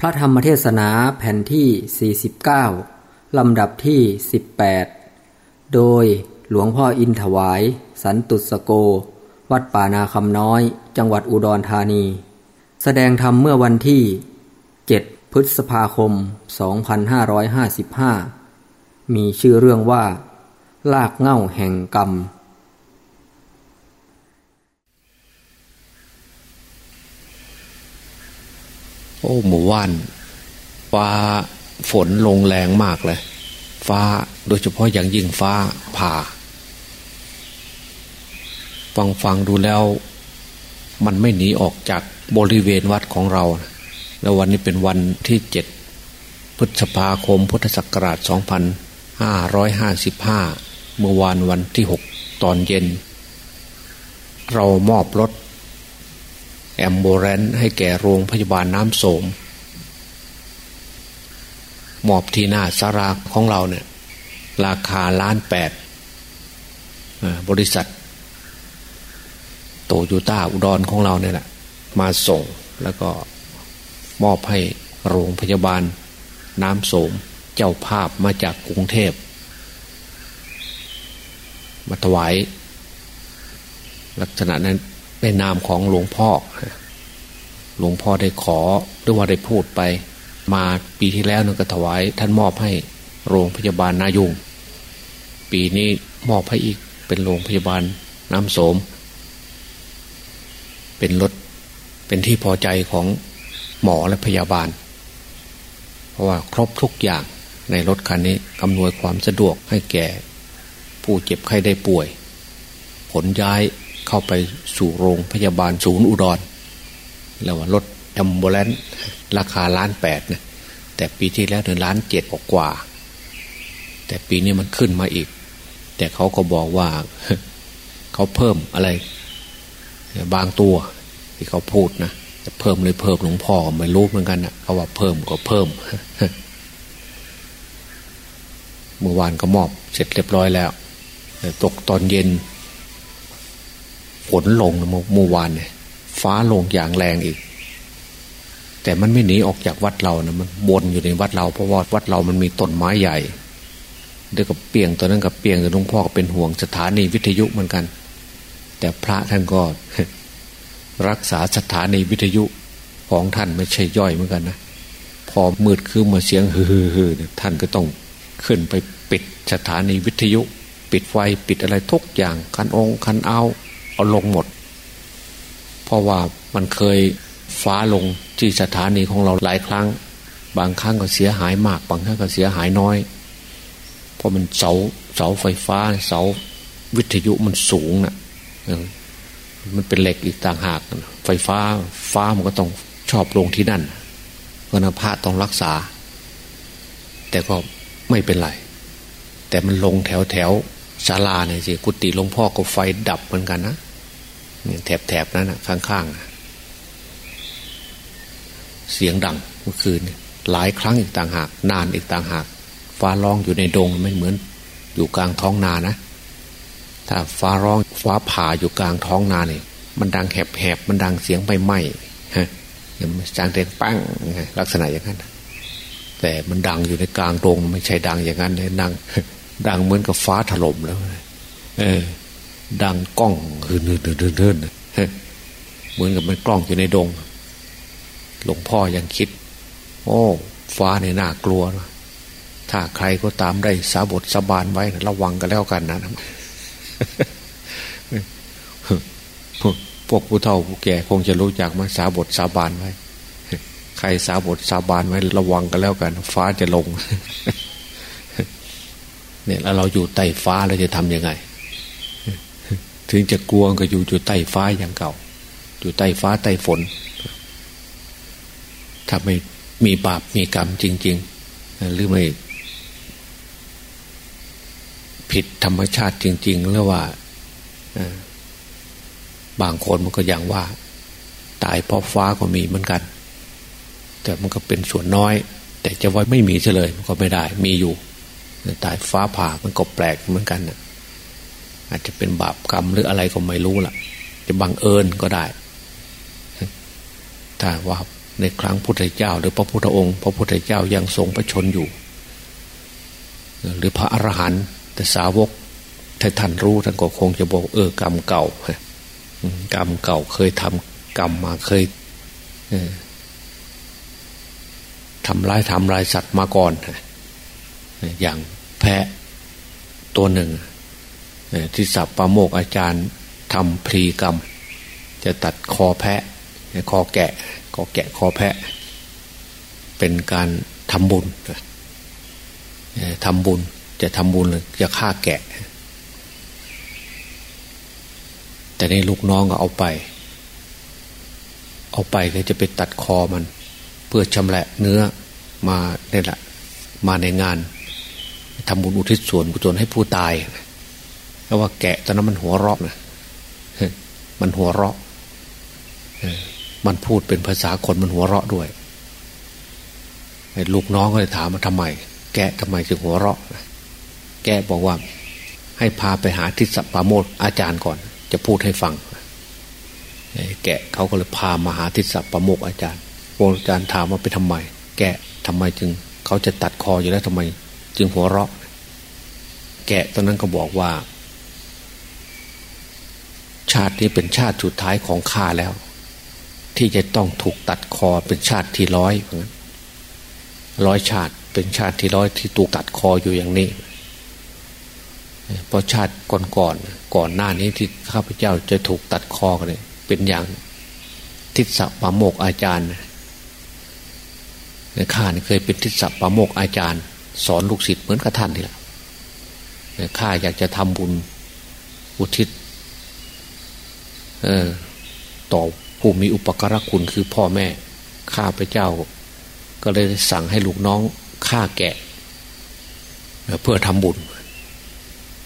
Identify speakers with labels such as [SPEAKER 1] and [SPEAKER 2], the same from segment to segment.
[SPEAKER 1] พระธรรมเทศนาแผ่นที่ 49 ลำดับที่ 18 โดยหลวงพ่ออินถวาย สันตุสโก วัดป่านาคำน้อย จังหวัดอุดรธานี แสดงธรรมเมื่อวันที่ 7 พฤษภาคม 2555 มีชื่อเรื่องว่า ลากเง่าแห่งกรรม
[SPEAKER 2] โอ้หมู่ว่านฟ้าฝนลงแรงมากเลย ฟ้าโดยเฉพาะอย่างยิ่งฟ้าผ่า ฟังฟังดูแล้ว มันไม่หนีออกจากบริเวณวัดของเรา แล้ววันนี้เป็นวันที่เจ็ดพฤษภาคมพุทธศักราช 2555 เมื่อวานวันที่ 6 ตอนเย็น เรามอบรถ แอมโบเรนให้แก่โรงพยาบาลน้ำโสมมอบที่หน้าสาราของเราเนี่ย ราคาล้านแปดบริษัท โตโยต้าอุดรของเราเนี่ยแหละมาส่งแล้วก็มอบให้โรงพยาบาล น้ำโสมเจ้าภาพมาจากกรุงเทพมาถวายลักษณะนั้น ในนามของหลวงพ่อ หลวงพ่อได้ขอหรือว่าได้พูดไป มาปีที่แล้วนึงก็ถวาย ท่านมอบให้โรงพยาบาลนายุง ปีนี้มอบให้อีกเป็นโรงพยาบาลน้ำโสม เป็นรถเป็นที่พอใจของหมอและพยาบาล เพราะว่าครบทุกอย่างในรถคันนี้อำนวยความสะดวกให้แก่ ผู้เจ็บไข้ได้ป่วย ผลย้าย เข้าไปสู่โรงพยาบาลศูนย์อุดรแล้วว่ารถแอมบูเลนราคาล้านแปดนะแต่ปีที่แล้วเนี่ยล้านเจ็ดกว่า แต่ปีนี้มันขึ้นมาอีก แต่เขาก็บอกว่าเขาเพิ่มอะไร บางตัวที่เขาพูดนะจะเพิ่มเลยเพิ่มหลวงพ่อไม่รู้เหมือนกันนะเขาว่าเพิ่มก็เพิ่มเมื่อวานก็มอบเสร็จเรียบร้อยแล้วตกตอนเย็น ฝนลงเมื่อวานเนี่ย ฟ้าลงอย่างแรงอีก แต่มันไม่หนีออกจากวัดเรานะมันบนอยู่ในวัดเราเพราะว่าวัดเรามันมีต้นไม้ใหญ่เดี๋ยวกับเปียงตัวนั้นกับเปียงแต่หลวงพ่อก็เป็นห่วงสถานีวิทยุเหมือนกัน แต่พระท่านก็รักษาสถานีวิทยุของท่านไม่ใช่ย่อยเหมือนกันนะพอมืดคือมาเสียงฮือฮือท่านก็ต้องขึ้นไปปิดสถานีวิทยุ ปิดไฟปิดอะไรทุกอย่างคันองคันเอา เอาลงหมด เพราะว่ามันเคยฟ้าลงที่สถานีของเราหลายครั้ง บางครั้งก็เสียหายมาก บางครั้งก็เสียหายน้อย เพราะมันเสาเสาไฟฟ้าเสาวิทยุมันสูงนะ่ะมันเป็นเหล็กอีกต่างหาก ไฟฟ้าฟ้ามันก็ต้องชอบลงที่นั่นเพราะนพระต้องรักษา แต่ก็ไม่เป็นไรแต่มันลงแถวแถวศาลาเนี่ยสิกุฏิหลวงพ่อก็ไฟดับเหมือนกันนะ แถบแถบนั้นนะข้างๆ เสียงดังเมื่อคืน หลายครั้งอีกต่างหาก นานอีกต่างหาก ฟ้าร้องอยู่ในดงไม่เหมือน อยู่กลางท้องนานะ ถ้าฟ้าร้องฟ้าผ่าอยู่กลางท้องนาเนี่ยมันดังแหบๆมันดังเสียงใบไม้ฮะอย่างจางเด่นปั้งลักษณะอย่างนั้นแต่มันดังอยู่ในกลางดงไม่ใช่ดังอย่างนั้นเลยดังดังเหมือนกับฟ้าถล่มแล้ว เออ ดังกล้องฮืนฮืนฮืนฮืนเหมือนกับมันกล้องอยู่ในดง หลวงพ่อยังคิด โอ้ ฟ้าในน่ากลัวนะถ้าใครก็ตามได้สาบทสาบานไว้นะระวังกันแล้วกันนะพวกผู้เฒ่าผู้แก่คงจะรู้จักมาสาบทสาบานไว้ ใครสาบทสาบานไว้ระวังกันแล้วกัน ฟ้าจะลง เนี่ยแล้วเราอยู่ใต้ฟ้าเราจะทำยังไง ถึงจะกลัวก็อยู่อยู่ใต้ฟ้าอย่างเก่า อยู่ใต้ฟ้าใต้ฝน ถ้าไม่มีบาปมีกรรมจริง ๆ หรือไม่ผิดธรรมชาติจริงๆหรือว่าบางคนมันก็อย่างว่า ตายเพราะฟ้าก็มีเหมือนกัน แต่มันก็เป็นส่วนน้อย แต่จะว่าไม่มีเฉลยมันก็ไม่ได้ มีอยู่ตายฟ้าผ่ามันก็แปลกเหมือนกันนะ อาจจะเป็นบาปกรรมหรืออะไรก็ไม่รู้ล่ะ จะบังเอิญก็ได้ถ้าว่าในครั้งพุทธเจ้า หรือพระพุทธองค์ พระพุทธเจ้ายังทรงพระชนอยู่ หรือพระอรหันต์แต่สาวกถ้าท่านรู้ท่านก็คงจะบอกเออกรรมเก่ากรรมเก่าเคยทำกรรมมาเคยทำร้ายทำลายสัตว์มาก่อนอย่างแพะตัวหนึ่ง ที่สับประโมกอาจารย์ทำพรีกรรม จะตัดคอแพะคอแกะคอแกะคอแพะ เป็นการทำบุญทำบุญจะทำบุญจะฆ่าแกะ แต่ในลูกน้องก็เอาไป เอาไปก็จะไปตัดคอมัน เพื่อชำระเนื้อมาเนี่ยแหละมาในงานทำบุญอุทิศส่วนกุศลให้ผู้ตาย เพราะว่าแกะตอนนั้นมันหัวเราะนะมันหัวเราะมันพูดเป็นภาษาคนมันหัวเราะด้วยลูกน้องก็เลยถามมาทำไม แกะทำไมจึงหัวเราะแกะบอกว่า ให้พาไปหาทิศปาโมดอาจารย์ก่อน จะพูดให้ฟังแกะเขาก็เลยพามาหาทิศปาโมกอาจารย์อาจารย์ถามว่าไปทำไม แกะทำไมจึง เขาจะตัดคออยู่แล้วทำไม จึงหัวเราะ แกะตอนนั้นก็บอกว่า ชาตินี้เป็นชาติสุดท้ายของข้าแล้ว ที่จะต้องถูกตัดคอเป็นชาติที่ร้อยร้อยชาติเป็นชาติที่ร้อยที่ถูกตัดคออยู่อย่างนี้เพราะชาติก่อนก่อนก่อนหน้านี้ที่ข้าพเจ้าจะถูกตัดคอกันเลยเป็นอย่างทิศปาโมกอาจารย์ข้าเคยเป็นทิศปาโมกอาจารย์ สอนลูกศิษย์เหมือนกับท่านนี่แหละข้าอยากจะทำบุญอุทิศ ต่อผู้มีอุปการะคุณคือพ่อแม่ ข้าพเจ้า ก็เลยสั่งให้ลูกน้องฆ่าแกะ เพื่อทำบุญ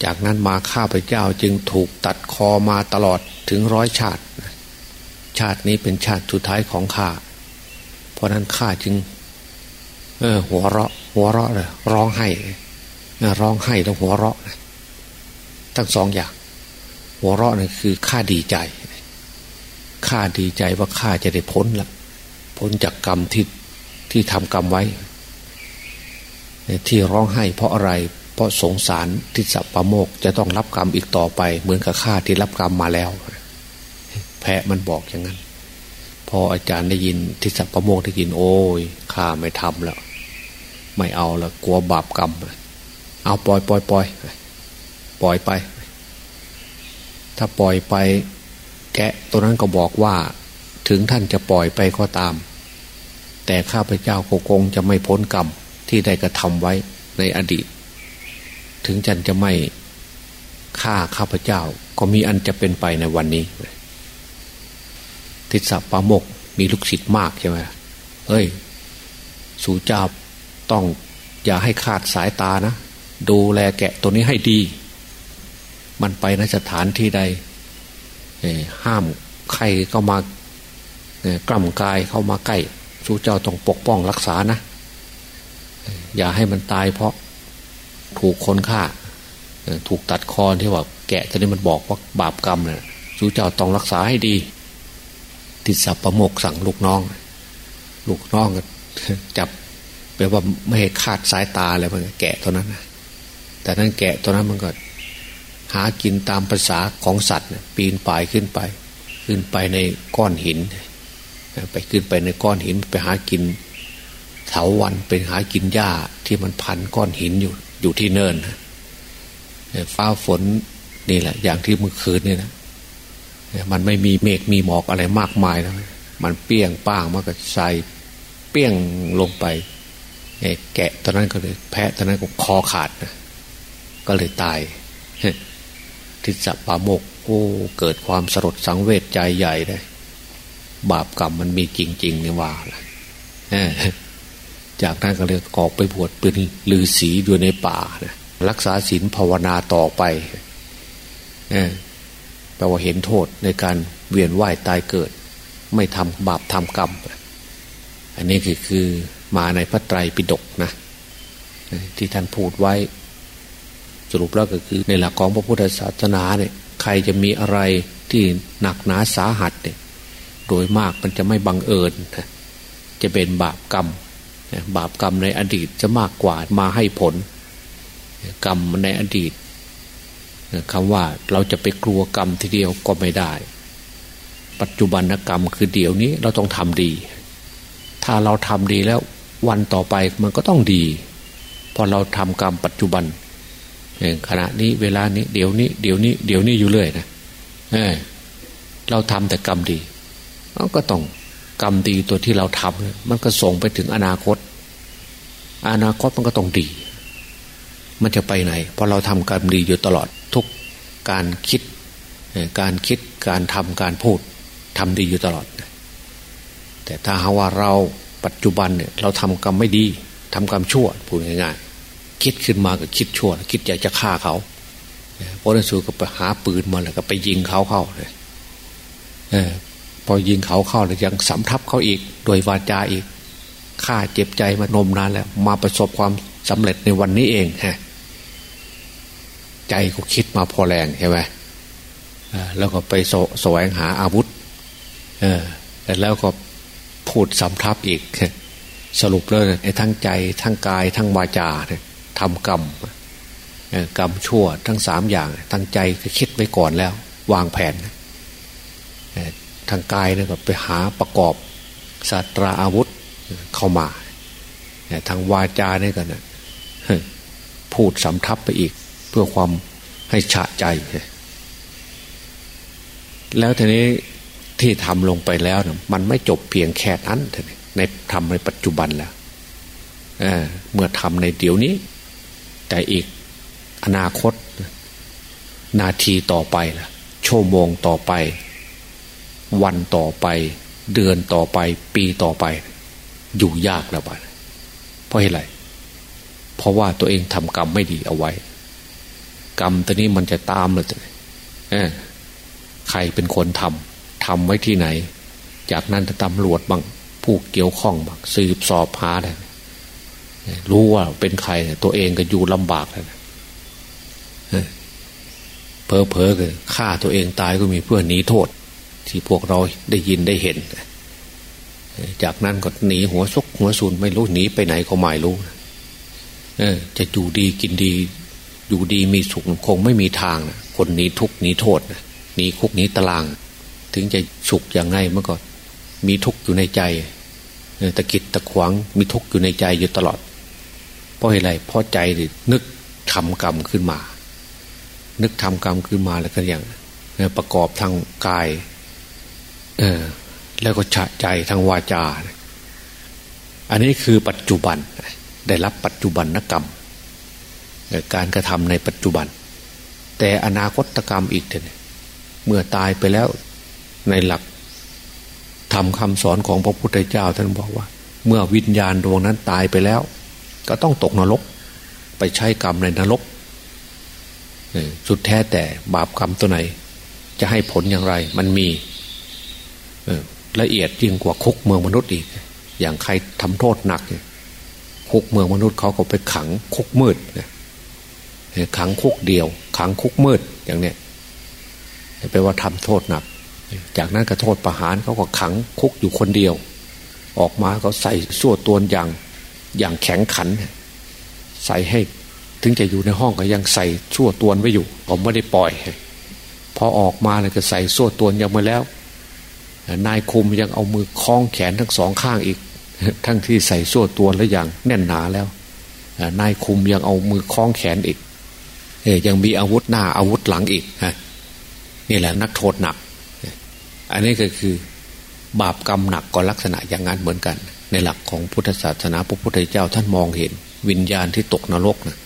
[SPEAKER 2] จากนั้นมาข้าพเจ้าจึงถูกตัดคอมาตลอดถึงร้อยชาติ ชาตินี้เป็นชาติสุดท้ายของข้า เพราะนั้นข้าจึง เออ หัวเราะ หัวเราะเลยร้องไห้ร้องไห้แล้วหัวเราะทั้งสองอย่าง หัวเราะนี่คือข้าดีใจข้าดีใจว่าข้าจะได้พ้นละพ้นจากกรรมที่ที่ทำกรรมไว้ ที่ร้องไห้เพราะอะไร เพราะสงสารทิศปะโมกจะต้องรับกรรมอีกต่อไป เหมือนกับข้าที่รับกรรมมาแล้ว แพะมันบอกอย่างนั้น พออาจารย์ได้ยินทิศปะโมกได้ยินโอ้ยข้าไม่ทำแล้ว ไม่เอาแล้วกลัวบาปกรรมเอาปล่อยปล่อยปล่อยปล่อยไป ถ้าปล่อยไป แกะตัวนั้นก็บอกว่า ถึงท่านจะปล่อยไปก็ตาม แต่ข้าพเจ้าโคงจะไม่พ้นกรรมที่ได้กระทำไว้ในอดีต ถึงจันจะไม่ฆ่าข้าพเจ้า ก็มีอันจะเป็นไปในวันนี้ ทิศปาโมกมีลูกศิษย์มากใช่ไหมเฮ้ย สู่เจ้าต้องอย่าให้ขาดสายตานะ ดูแลแกะตัวนี้ให้ดี มันไปนสถานที่ใดห้ามใครเข้ามากล่ำกายเข้ามาใกล้สู้เจ้าต้องปกป้องรักษานะ อย่าให้มันตายเพราะถูกคนฆ่า ถูกตัดคอที่ว่าแกะตอนนี้มันบอกว่าบาปกรรมเนี่ยสู้เจ้าต้องรักษาให้ดี ติดสับประโมกสั่งลูกน้อง ลูกน้องจับแปลว่าไม่ให้ขาดสายตาเลยมันแกะตัวนั้นนะแต่นั้นแกะตัวนั้นมันก็ หากินตามภาษาของสัตว์ ปีนป่ายขึ้นไป ขึ้นไปในก้อนหิน ไปขึ้นไปในก้อนหินไปหากินเถาวันไปหากินหญ้าที่มันพันก้อนหินอยู่อยู่ที่เนินฟ้าฝนนี่แหละ อย่างที่เมื่อคืนนี่นะมันไม่มีเมฆมีหมอกอะไรมากมายแล้วมันเปี้ยงป้างมันก็ใส่เปี้ยงลงไปแกะตอนนั้นก็เลยแพะตอนนั้นก็คอขาดนะก็เลยตาย ทิศปาโมกโอ้เกิดความสลดสังเวชใจใหญ่เลยบาปกรรมมันมีจริงๆนี่ว่าจากนั้นก็เลยออกไปบวชเป็นฤาษีอยู่ในป่านะรักษาศีลภาวนาต่อไปแปลว่าเห็นโทษในการเวียนว่ายตายเกิด ไม่ทำบาปทำกรรม อันนี้คือคือมาในพระไตรปิฎกนะ ที่ท่านพูดไว้ สรุปแล้วก็คือในหลักของพระพุทธศาสนาเนี่ยใครจะมีอะไรที่หนักหนาสาหัสเนี่ยโดยมากมันจะไม่บังเอิญจะเป็นบาปกรรม บาปกรรมในอดีตจะมากกว่ามาให้ผล กรรมในอดีตคำว่าเราจะไปกลัวกรรมทีเดียวก็ไม่ได้ ปัจจุบันกรรมคือเดี๋ยวนี้เราต้องทำดี ถ้าเราทำดีแล้ววันต่อไปมันก็ต้องดี พอเราทำกรรมปัจจุบัน ขณะนี้เวลานี้เดี๋ยวนี้เดี๋ยวนี้เดี๋ยวนี้อยู่เรื่อยนะเออเราทำแต่กรรมดีเราก็ต้องกรรมดีตัวที่เราทำมันก็ส่งไปถึงอนาคต อนาคตมันก็ต้องดี มันจะไปไหนเพราะเราทำกรรมดีอยู่ตลอดทุกการคิด การคิดการทำการพูดทำดีอยู่ตลอด แต่ถ้าหาว่าเราปัจจุบันเนี่ยเราทำกรรมไม่ดีทำกรรมชั่วพูดง่ายๆ คิดขึ้นมาก็คิดชั่วคิดอยากจะฆ่าเขาพระนสูก็ไปหาปืนมาแล้วก็ไปยิงเขาเข้าเลยพอยิงเขาเข้าแล้วยังสำทับเขาอีก โดยวาจาอีกฆ่าเจ็บใจมานมนานแล้ว มาประสบความสำเร็จในวันนี้เองฮะใจก็คิดมาพอแรงใช่ไหมแล้วก็ไปแสวงหาอาวุธเออแล้วก็พูดสำทับอีก สรุปเลยไอ้ทั้งใจทั้งกายทั้งวาจา ทำกรรมกรรมชั่วทั้งสามอย่างทั้งใจก็คิดไว้ก่อนแล้ว วางแผนทางกายเนี่ยก็ไปหาประกอบสัตราอาวุธเข้ามาทางวาจาเนี่ยกันนะพูดสำทับไปอีก เพื่อความให้ฉะใจ แล้วทีนี้ที่ทำลงไปแล้วนะมันไม่จบเพียงแค่นั้นในทำในปัจจุบันแล้วเเมื่อทำในเดี๋ยวนี้ แต่อีกอนาคต นาทีต่อไปล่ะ ชั่วโมงต่อไป วันต่อไป เดือนต่อไป ปีต่อไป อยู่ยากแล้วบ้าเพราะอะไรเพราะว่าตัวเองทำกรรมไม่ดีเอาไว้ กรรมตัวนี้มันจะตามเลยใครเป็นคนทำทำไว้ที่ไหน จากนั้นจะตำรวจบางผู้เกี่ยวข้องบ้างสืบสอบหาเลย รู้ว่าเป็นใครตัวเองก็อยู่ลำบากเลยเพอเพอก็ฆ่าตัวเองตายก็มีเพื่อหนีโทษ ที่พวกเราได้ยินได้เห็น จากนั้นก็หนีหัวซกหัวซุนไม่รู้หนีไปไหนก็ไม่รู้จะอยู่ดีกินดี อยู่ดีมีสุขคงไม่มีทางนะคนหนีทุกหนีโทษหนีคุกหนีตาราง ถึงจะสุขอย่างไงเมื่อก่อนมีทุกข์อยู่ในใจตะกิดตะขวางมีทุกข์อยู่ในใจอยู่ตลอด ราะอะไรเพราะใจนึกทำกรรมขึ้นมา นึกทำกรรมขึ้นมาแล้วก็อย่างประกอบทางกายเออแล้วก็ฉะใจทางวาจา อันนี้คือปัจจุบันได้รับปัจจุบันนกรรม การกระทำในปัจจุบัน แต่อนาคตกรรมอีกเนี่ยเมื่อตายไปแล้วในหลักทำคำสอนของพระพุทธเจ้าท่านบอกว่า เมื่อวิญญาณดวงนั้นตายไปแล้ว ก็ต้องตกนรก ไปใช้กรรมในนรกสุดแท้แต่บาปกรรมตัวไหน จะให้ผลอย่างไร มันมีละเอียดยิ่งกว่าคุกเมืองมนุษย์อีก อย่างใครทำโทษหนักคุกเมืองมนุษย์เขาก็ไปขังคุกมืดขังคุกเดียว ขังคุกมืดอย่างเนี้ยแปลว่าทำโทษหนัก จากนั้นก็โทษประหารเขาก็ขังคุกอยู่คนเดียว ออกมาเขาใส่ส่วตัวอย่าง อย่างแข็งขัน ใส่ให้ถึงจะอยู่ในห้องก็ยังใส่ชั่วตัวไว้อยู่ผมไม่ได้ปล่อย พอออกมาเลยก็ใส่ส่วตัวยังมาแล้ว นายคุมยังเอามือคล้องแขนทั้งสองข้างอีก ทั้งที่ใส่ส่วตัวแล้วอย่างแน่นหนาแล้วนายคุมยังเอามือคล้องแขนอีกยังมีอาวุธหน้าอาวุธหลังอีกนี่แหละนักโทษหนัก อันนี้ก็คือบาปกรรมหนักก็ลักษณะอย่างนั้นเหมือนกัน ในหลักของพุทธศาสนาพระพุทธเจ้าท่านมองเห็น วิญญาณที่ตกนรกนะ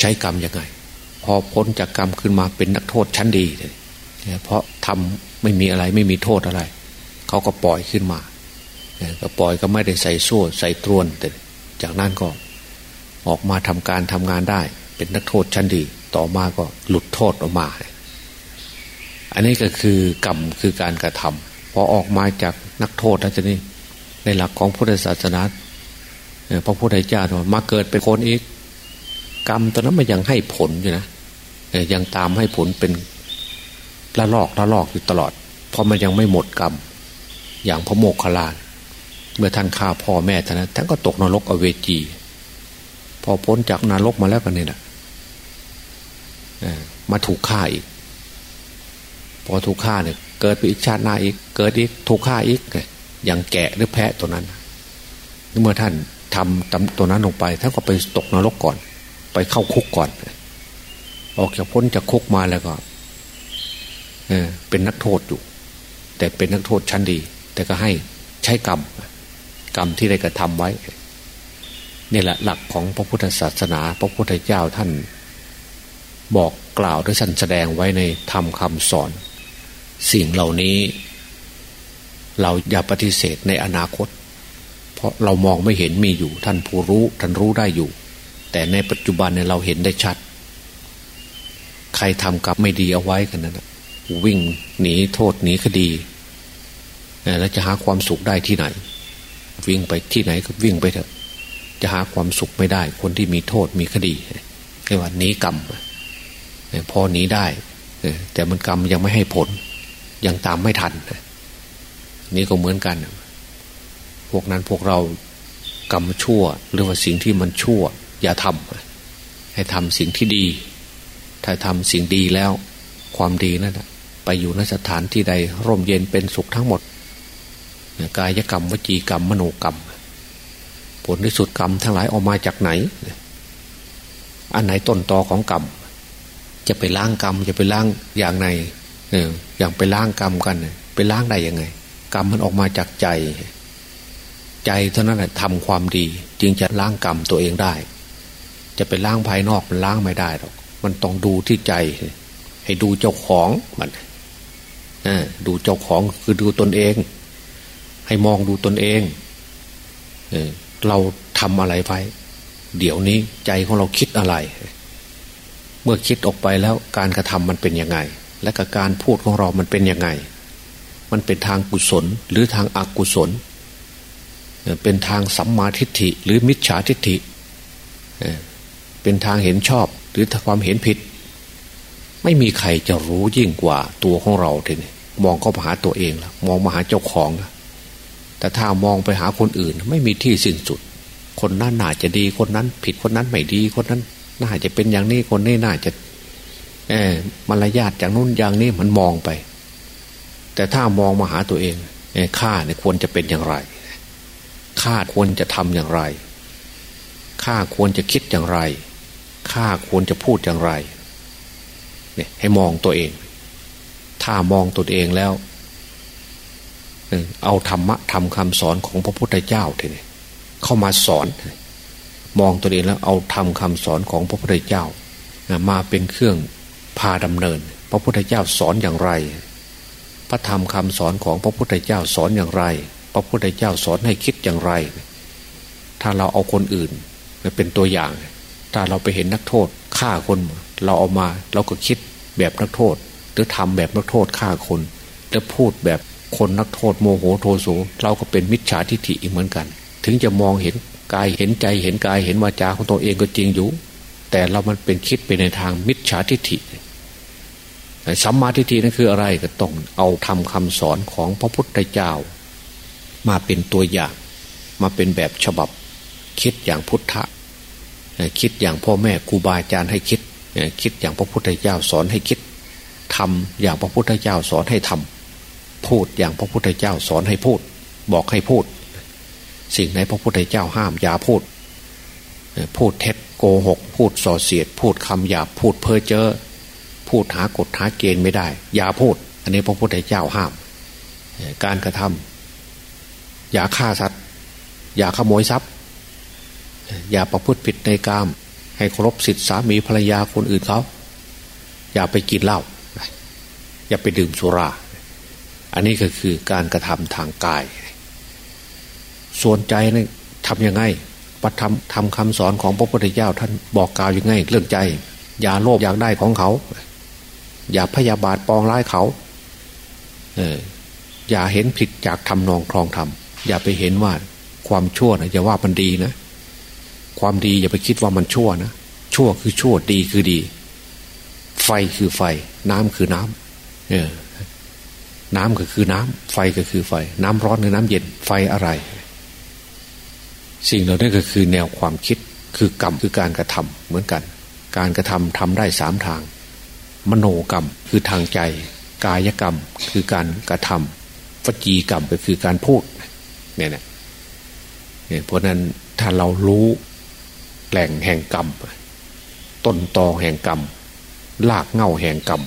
[SPEAKER 2] ใช้กรรมยังไง พอพ้นจากกรรมขึ้นมาเป็นนักโทษชั้นดีเลยเพราะทำไม่มีอะไรไม่มีโทษอะไร เขาก็ปล่อยขึ้นมาก็ปล่อยก็ไม่ได้ใส่สู้ใส่ตรวนแต่จากนั้นก็ออกมาทำการทำงานได้ เป็นนักโทษชั้นดี ต่อมาก็หลุดโทษออกมา อันนี้ก็คือกรรมคือการกระทำพอออกมาจากนักโทษแล้วจะนี่ ในหลักของพุทธศาสนาพระพุทธเจ้ามาเกิดเป็นคนอีก กรรมตอนนั้นมันยังให้ผลอยู่นะยังตามให้ผลเป็นละลอกละลอกอยู่ตลอด เพราะมันยังไม่หมดกรรม อย่างพระโมกขลานเมื่อท่านฆ่าพ่อแม่ท่านท่านก็ตกนรกอเวจี พอพ้นจากนรกมาแล้วกันเนี่แหละมาถูกฆ่าอีก พอถูกฆ่าเนี่ย เกิดไปอีกชาติหน้าอีก เกิดอีกถูกฆ่าอีกเลย อย่างแกะหรือแพะตัวนั้นเมื่อท่านทำตัวนั้นลงไปท่านก็ไปตกนรกก่อน ไปเข้าคุกก่อน ออกจากพ้นจากคุกมาแล้วก็เออเป็นนักโทษอยู่ แต่เป็นนักโทษชั้นดี แต่ก็ให้ใช้กรรม กรรมที่ได้กระทำไว้นี่แหละหลักของพระพุทธศาสนา พระพุทธเจ้าท่าน บอกกล่าวด้วยสันแสดงไว้ในธรรมคำสอน สิ่งเหล่านี้ เราอย่าปฏิเสธในอนาคต เพราะเรามองไม่เห็นมีอยู่ ท่านผู้รู้ท่านรู้ได้อยู่ แต่ในปัจจุบันเนี่ยเราเห็นได้ชัด ใครทำกับไม่ดีเอาไว้กันนั้นวิ่งหนีโทษหนีคดีแล้วจะหาความสุขได้ที่ไหน วิ่งไปที่ไหนก็วิ่งไปเถอะ จะหาความสุขไม่ได้ คนที่มีโทษมีคดีเรียกว่าหนีกรรมพอหนีได้แต่มันกรรมยังไม่ให้ผล ยังตามไม่ทัน นี่ก็เหมือนกัน พวกนั้นพวกเรากรรมชั่ว หรือว่าสิ่งที่มันชั่ว อย่าทำให้ทำสิ่งที่ดี ถ้าทำสิ่งดีแล้ว ความดีนั่นไปอยู่ในสถานที่ใด ร่มเย็นเป็นสุขทั้งหมดกายกรรมวจีกรรมมโนกรรม ผลที่สุดกรรมทั้งหลายออกมาจากไหน อันไหนต้นตอของกรรม จะไปล้างกรรมจะไปล้างอย่างไรเอออย่างไปล้างกรรมกัน ไปล้างได้ยังไง กรรมมันออกมาจากใจ ใจเท่านั้นแหละทำความดี จึงจะล้างกรรมตัวเองได้ จะไปล้างภายนอกมันล้างไม่ได้หรอกมันต้องดูที่ใจ ให้ดูเจ้าของมันดูเจ้าของคือดูตนเอง ให้มองดูตนเองเราทำอะไรไปเดี๋ยวนี้ใจของเราคิดอะไร เมื่อคิดออกไปแล้วการกระทำมันเป็นยังไง และกการพูดของเรามันเป็นยังไง มันเป็นทางกุศลหรือทางอกุศล เป็นทางสัมมาทิฏฐิหรือมิจฉาทิฏฐิ เป็นทางเห็นชอบหรือความเห็นผิด ไม่มีใครจะรู้ยิ่งกว่าตัวของเราทีนี้มองเข้ามาหาตัวเองล้วมองมาหาเจ้าของแล้วแต่ถ้ามองไปหาคนอื่น ไม่มีที่สิ้นสุด คนนั้นน่าจะดีคนนั้น ผิดคนนั้นไม่ดีคนนั้น น่าจะเป็นอย่างนี้คนนี้น่าจะ เออมารยาทอย่างนู้นอย่างนี้มันมองไป แต่ถ้ามองมาหาตัวเองข้าเนี่ยควรจะเป็นอย่างไรข้าควรจะทำอย่างไรข้าควรจะคิดอย่างไรข้าควรจะพูดอย่างไรเนี่ยให้มองตัวเอง ถ้ามองตัวเองแล้ว เอาธรรมะทำคำสอนของพระพุทธเจ้าทีนี้เข้ามาสอน มองตัวเองแล้วเอาทำคำสอนของพระพุทธเจ้า มาเป็นเครื่องพาดำเนิน พระพุทธเจ้าสอนอย่างไร พระธรรมคำสอนของพระพุทธเจ้าสอนอย่างไร พระพุทธเจ้าสอนให้คิดอย่างไร ถ้าเราเอาคนอื่นเป็นตัวอย่าง ถ้าเราไปเห็นนักโทษฆ่าคน เราเอามาเราก็คิดแบบนักโทษ หรือทำแบบนักโทษฆ่าคน แล้วพูดแบบคนนักโทษโมโหโทโสเราก็เป็นมิจฉาทิฏฐิอีกเหมือนกัน ถึงจะมองเห็นกายเห็นใจเห็นกายเห็นวาจาของตัวเองก็จริงอยู่ แต่เรามันเป็นคิดไปในทางมิจฉาทิฏฐิ สัมมาทิฏฐินั่นคืออะไรก็ต้องเอาทำคำสอนของพระพุทธเจ้า มาเป็นตัวอย่างมาเป็นแบบฉบับ คิดอย่างพุทธะคิดอย่างพ่อแม่ครูบาอาจารย์ให้คิด คิดอย่างพระพุทธเจ้าสอนให้คิดทำอย่างพระพุทธเจ้าสอนให้ทำพูดอย่างพระพุทธเจ้าสอนให้พูด บอกให้พูด สิ่งไหนพระพุทธเจ้าห้ามอย่าพูด พูดเท็จโกหก พูดส่อเสียด พูดคำหยาบพูดเพ้อเจ้อ พูดหากฎหาเกณฑ์ไม่ได้ อย่าพูด อันนี้พระพุทธเจ้าห้าม การกระทำอย่าฆ่าสัตว์ อย่าขโมยทรัพย์ อย่าประพฤติผิดในกาม ให้เคารพสิทธิสามีภรรยาคนอื่นเขา อย่าไปกินเหล้า อย่าไปดื่มสุรา อันนี้ก็คือการกระทำทางกาย ส่วนใจนี่ทำยังไงปฏิธรรมทำคำสอนของพระพุทธเจ้าท่านบอกกล่าวยังไงเรื่องใจ อย่าโลภอยากได้ของเขา อย่าพยาบาทปองร้ายเขา เออ อย่าเห็นผิดจากทำนองคลองทำอย่าไปเห็นว่าความชั่วนะอย่าว่ามันดีนะ ความดีอย่าไปคิดว่ามันชั่วนะ ชั่วคือชั่วดีคือดี ไฟคือไฟ น้ำคือน้ำเออ น้ำก็คือน้ำไฟก็คือไฟ น้ำร้อนหรือน้ำเย็น ไฟอะไร สิ่งเหล่านี้ก็คือแนวความคิดคือกรรมคือการกระทำเหมือนกัน การกระทำทำได้สามทาง มโนกรรมคือทางใจ กายกรรมคือการกระทำวจีกรรมก็คือการพูดเนี่ยนะเนี่ยเพราะนั้นถ้าเรารู้แหล่งแห่งกรรม ต้นตอแห่งกรรมลากเง่าแห่งกรรม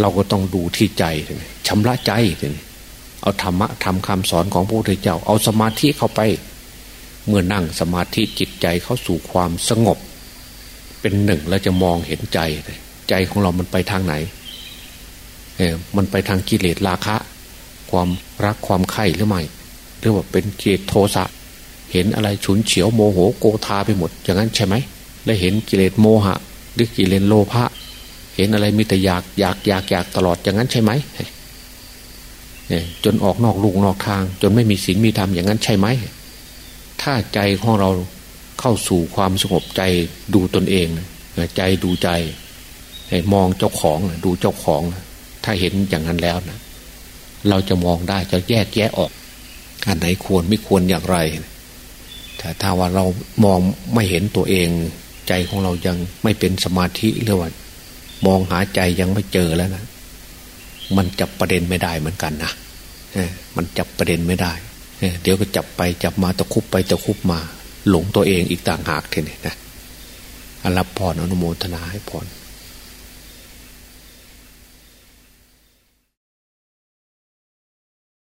[SPEAKER 2] เราก็ต้องดูที่ใจชำระใจเอาธรรมะทำคำสอนของพระพุทธเจ้า เอาสมาธิเข้าไป เมื่อนั่งสมาธิจิตใจเข้าสู่ความสงบ เป็นหนึ่งแล้วจะมองเห็นใจ ใจของเรามันไปทางไหนเออมันไปทางกิเลสราคะ ความรักความใคร่หรือไม่หรือว่าเป็นเกตโทสะเห็นอะไรฉุนเฉียวโมโหโกธาไปหมด อย่างนั้นใช่ไหมและเห็นกิเลสโมหะ หรือกิเลสโลภะเห็นอะไรมีแต่อยากอยากอยากอยากตลอดอย่างนั้นใช่ไหมจนออกนอกลูกนอกทาง จนไม่มีศีลมีธรรมอย่างนั้นใช่ไหมถ้าใจของเราเข้าสู่ความสงบใจดูตนเอง ใจดูใจ มองเจ้าของดูเจ้าของ ถ้าเห็นอย่างนั้นแล้วนะเราจะมองได้จะแยกแยะออก อันไหนควรไม่ควรอย่างไรแต่ถ้าว่าเรามองไม่เห็นตัวเอง ใจของเรายังไม่เป็นสมาธิหรือว่ามองหาใจยังไม่เจอแล้วนะมันจับประเด็นไม่ได้เหมือนกันนะมันจับประเด็นไม่ได้เดี๋ยวก็จับไปจับมาตะคุบไปตะคุบมา หลงตัวเองอีกต่างหากทีนี้นะรับพรอนุโมทนาให้พร